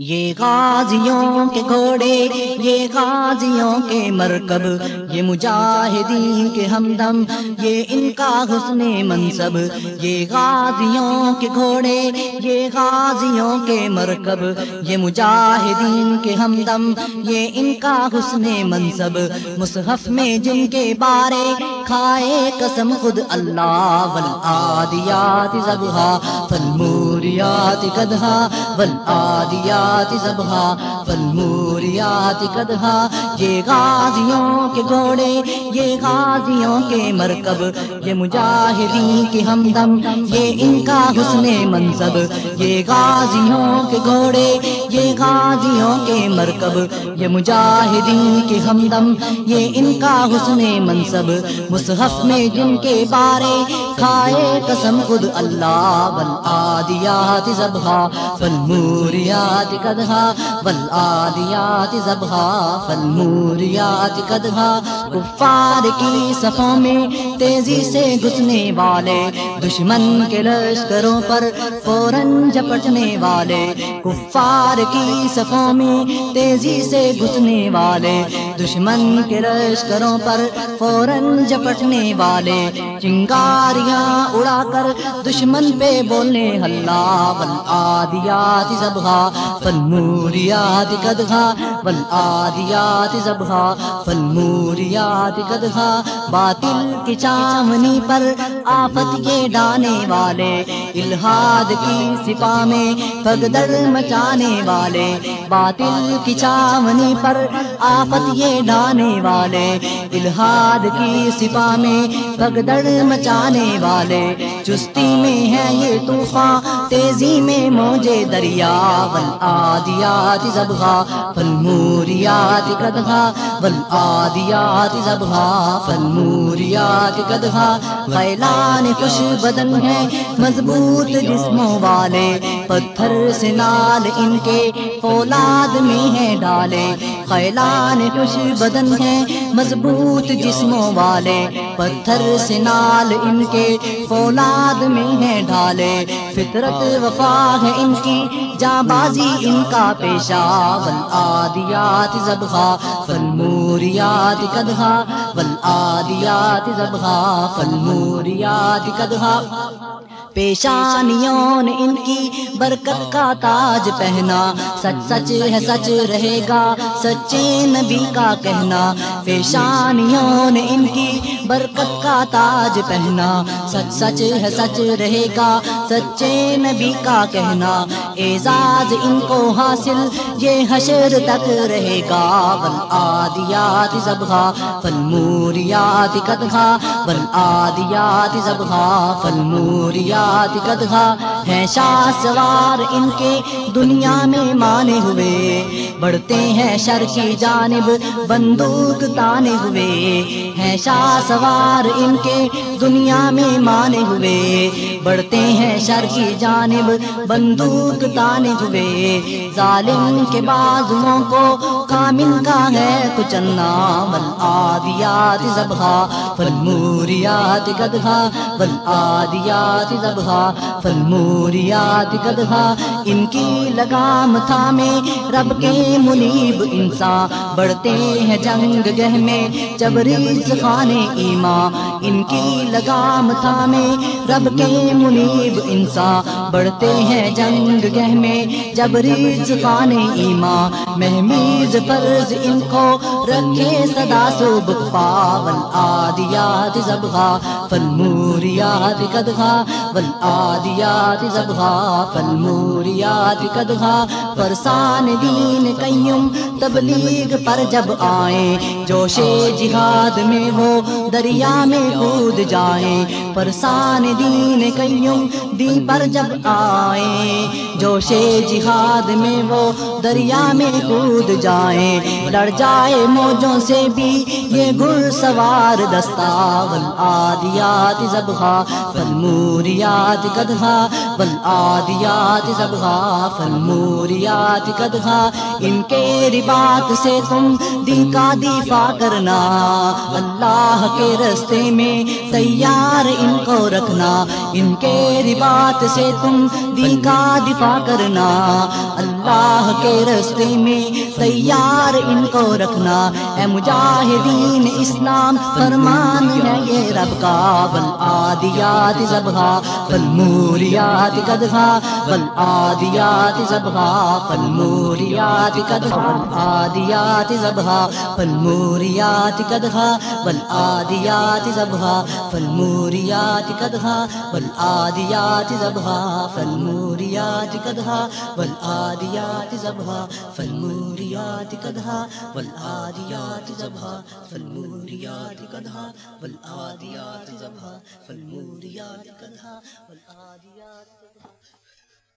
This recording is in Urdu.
یہ غازیوں کے گھوڑے، یہ غازیوں کے مرکب، یہ مجاہدین کے ہمدم، یہ ان کا حسن منصب، یہ غازیوں کے گھوڑے، یہ غازیوں کے مرکب، یہ مجاہدین کے ہمدم، یہ ان کا حسن منصب۔ مصحف میں جن کے بارے کھائے قسم خود اللہ والآدیات زبہا فالموریات قدہا والآدیات فالموریات کدھا یہ غازیوں کے گھوڑے، یہ غازیوں کے مرکب، یہ مجاہدین کی ہمدم، یہ ان کا حسن منصب۔ یہ غازیوں کے گھوڑے، یہ غازیوں کے مرکب، یہ مجاہدین کی ہمدم، یہ ان کا حسن منصب۔ مصحف میں جن کے بارے کھائے قسم خود اللہ والآدیات زبہا فالموریات کدھا والآدیات فل موریات کدھا کفار کی صفوں میں تیزی سے گھسنے والے دشمن کے لشکروں پر فوراً جپٹنے والے، کفار کی صفوں میں تیزی سے گھسنے والے، دشمن کے لشکروں پر فوراً جپٹنے والے، چنگاریاں اڑا کر دشمن پہ بولنے اللہ والآدیات زبہا فالموریات کدھا والآدیات زبہا فالموریات کدھا باطل کی چامنی پر آفت یہ ڈانے والے، الہاد کی سپا میں پگدڑ مچانے والے، باطل کی چاونی پر آفت یہ ڈانے والے، الہاد کی سپاہ میں پگدڑ مچانے والے، چستی میں ہے یہ طوفان تیزی میں موجے دریا والآدیات زبغا فالموریات کدھا والآدیات زبغا فالموریات کدھا غیلان خوش بدن ہے، مضبوط جسموں والے۔ پتھر سے نال ان کے اولاد میں ہے ڈالے۔ خیلان خوش بدن ہے، مضبوط جسموں والے۔ پتھر سے نال ان کے فولاد میں ہے ڈالے۔ فطرت وفا ہے ان کی، جاں بازی ان کا پیشہ والآدیات زبغا فالموریات کدھا والآدیات زبغا فالموریات کدھا پیشانیوں نے ان کی برکت کا تاج پہنا، سچ سچ ہے سچ رہے گا، سچے نبی کا کہنا۔ پیشانیوں نے برکت کا تاج پہنا۔ سچ سچ ہے، سچ رہے گا۔ سچے نبی کا کہنا۔ اعزاز ان کو حاصل، یہ حشر تک رہے گا۔ والآدیات زبغا فالموریات کدغا والآدیات زبغا فالموریات کدغا ہے شاہ سوار ان کے دنیا میں مانے ہوئے۔ بڑھتے ہیں شر کی جانب، بندوق تانے ہوئے۔ ہیں شاہ سوار ان کے دنیا میں مانے ہوئے۔ بڑھتے ہیں شر کی جانب، بندوق تانے ہوئے۔ ظالم کے بازوؤں کو کامل کا ہے کچنا والآدیات زبغا فالموریات کدغا والآدیات زبغا فالموریات کدغا ان کی لگام تھامے رب کے منیب انسان۔ بڑھتے ہیں جنگ گہ میں جبریز خانے سیما ان کی لگام تھامے، رب کے منیب انسان بڑھتے ہیں جنگ گہ میں جب ریز خان ایما۔ محمیز فرض ان کو رکھے صدا سب پاول آدیات زبغا، فالموریات کدغا والآدیات زبغا، فالموریات کدغا فرسان دین قیم، تبلیغ پر جب آئیں جوش جہاد میں وہ دریا میں کود جائیں فرسان دین قیم، دین پر جب آئیں جوش جہاد میں وہ دریا میں کود جائیں لڑ جائے موجوں سے بھی یہ گر سوار دستاول آدیات زبغا فالموریات کدھا والآدیات زبغا فالموریات کدھا ان کے ربات سے تم دن کا دفاع کرنا، اللہ کے رستے میں تیار ان کو رکھنا، ان کے ربات سے تم دن کا دفاع کرنا، اللہ کے رستے میں تیار ان کو رکھنا۔ اے مجاہدین اسلام، فرمان ہے یہ رب کا بل۔ آدیات زبہ بل موریات کدھا بل آدیات زبہ بل موریات کدھا آدیات زبہ بل موریات کدھا بل آدیات زبہ بل موریات کدھا بل آدیات زبہ فل موریات کدھا بل آدیات زبہ فل کدھا بل آدیات کدھا